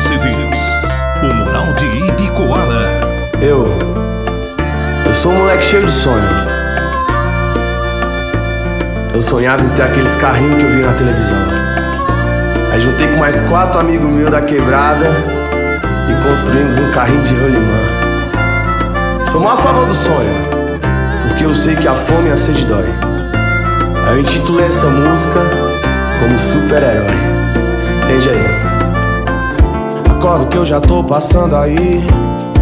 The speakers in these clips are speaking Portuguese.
CDs, o mural de Ibicoara. Eu, eu sou um moleque cheio de sonho. Eu sonhava em ter aqueles carrinhos que eu vi na televisão. Aí juntei com mais quatro amigos meus da quebrada e construímos um carrinho de rolimã. Sou maior a favor do sonho, porque eu sei que a fome e a sede dói. Aí eu intitulei essa música como super-herói. Entende aí? Acordo que eu já tô passando aí.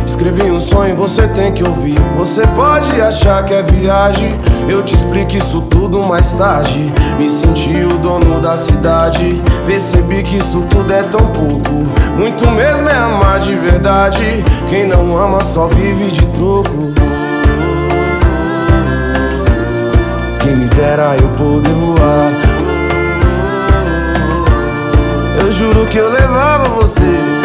Escrevi um sonho, você tem que ouvir. Você pode achar que é viagem. Eu te explico isso tudo mais tarde. Me senti o dono da cidade. Percebi que isso tudo é tão pouco. Muito mesmo é amar de verdade. Quem não ama só vive de troco. Quem me dera eu poder voar. Eu juro que eu levava você.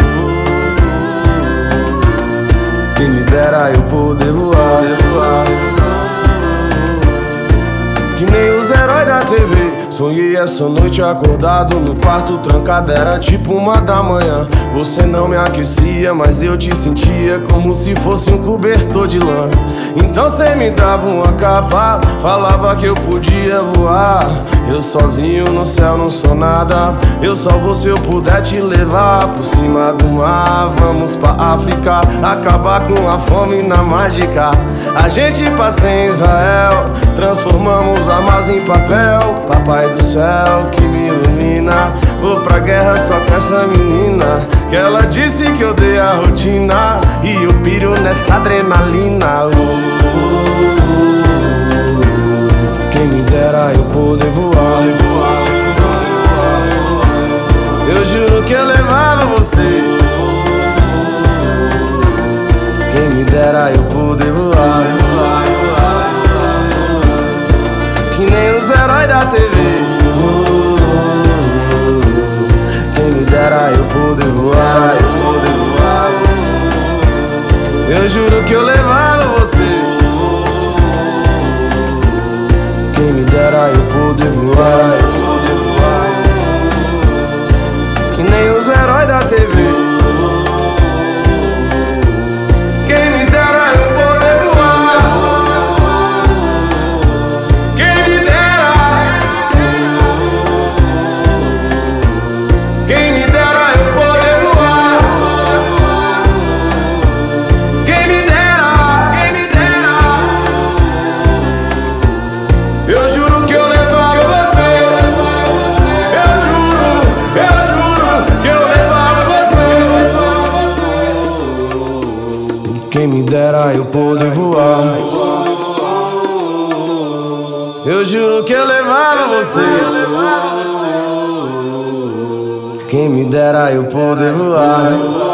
Da TV. Sonhei essa noite acordado no quarto trancado. Era tipo uma da manhã. Você não me aquecia, mas eu te sentia como se fosse um cobertor de lã. Então cê me dava uma capa, falava que eu podia voar. Eu sozinho no céu não sou nada. Eu só vou se eu puder te levar por cima do mar. Vamos pra África, acabar com a fome na mágica. A gente passa em Israel, transformamos armas em papel. Papai do céu que me ilumina. Vou pra guerra só com essa menina. Que ela disse que eu dei a rotina. E eu piro nessa adrenalina. Uh, uh, Quem me dera eu poder voar. Que eu levava você. Quem me dera eu poder voar. Me dera eu poder voar. Eu juro que eu levava você. Quem me dera eu poder voar.